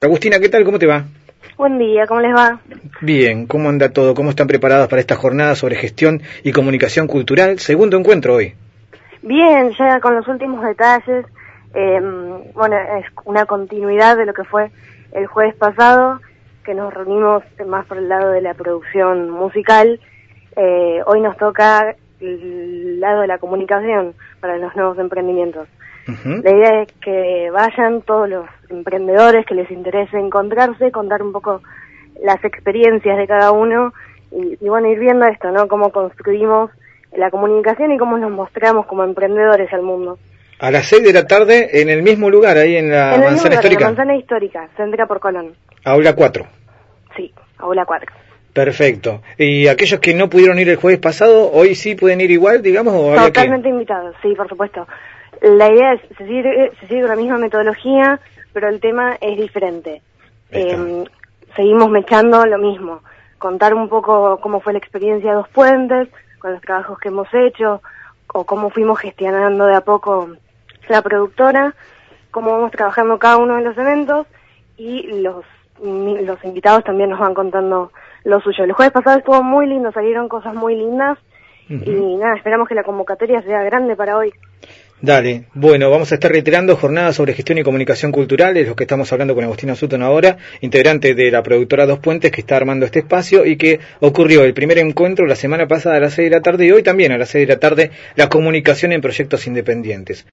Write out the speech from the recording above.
Agustina, ¿qué tal? ¿Cómo te va? Buen día, ¿cómo les va? Bien, ¿cómo anda todo? ¿Cómo están preparadas para esta jornada sobre gestión y comunicación cultural? Segundo encuentro hoy. Bien, ya con los últimos detalles. Eh, bueno, es una continuidad de lo que fue el jueves pasado, que nos reunimos más por el lado de la producción musical. Eh, hoy nos toca el lado de la comunicación para los nuevos emprendimientos. La idea es que vayan todos los emprendedores que les interese encontrarse, contar un poco las experiencias de cada uno y, bueno, ir viendo esto, ¿no? Cómo construimos la comunicación y cómo nos mostramos como emprendedores al mundo. A las seis de la tarde en el mismo lugar, ahí en la manzana histórica. En la manzana histórica, centra por Colón. Aula 4. Sí, aula 4. Perfecto. ¿Y aquellos que no pudieron ir el jueves pasado, hoy sí pueden ir igual, digamos? ¿o Totalmente invitados, sí, por supuesto. La idea es, se sigue, se sigue la misma metodología, pero el tema es diferente. Eh, seguimos mechando lo mismo, contar un poco cómo fue la experiencia de Dos Puentes, con los trabajos que hemos hecho, o cómo fuimos gestionando de a poco la productora, cómo vamos trabajando cada uno de los eventos, y los, los invitados también nos van contando lo suyo. El jueves pasado estuvo muy lindo, salieron cosas muy lindas, y nada, esperamos que la convocatoria sea grande para hoy. Dale, bueno, vamos a estar reiterando jornadas sobre gestión y comunicación cultural, es lo que estamos hablando con Agustina Sutton ahora, integrante de la productora Dos Puentes que está armando este espacio y que ocurrió el primer encuentro la semana pasada a las seis de la tarde y hoy también a las seis de la tarde la comunicación en proyectos independientes.